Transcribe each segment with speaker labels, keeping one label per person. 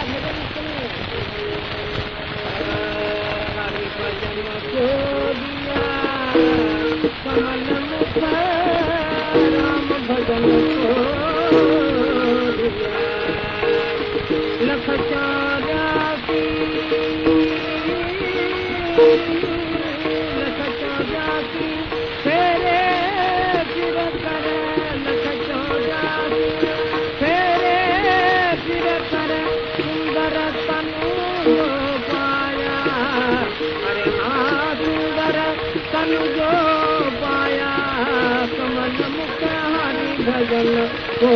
Speaker 1: भॼन चोल स्व भॼन लखच भजन को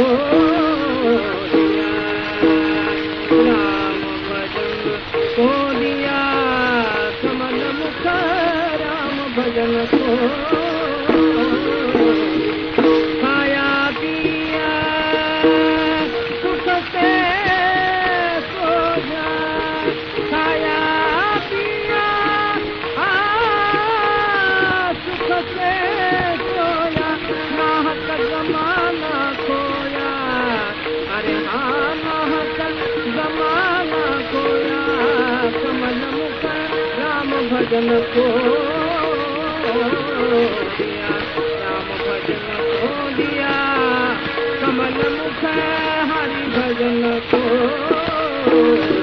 Speaker 1: राम भजन को दिया समन मुख राम भजन को कमल मुख़ राम भजन को राम भजन भॼन कमल मुख हरि भजन को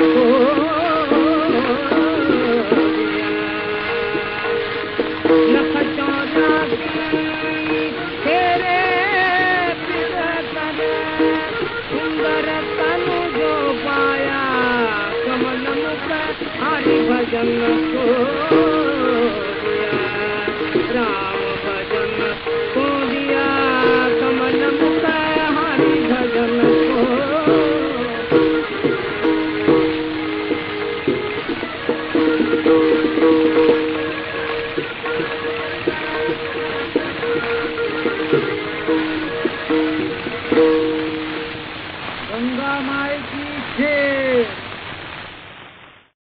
Speaker 1: भजन को राम भजन को दिया कमल भजन को गंगा माई की जय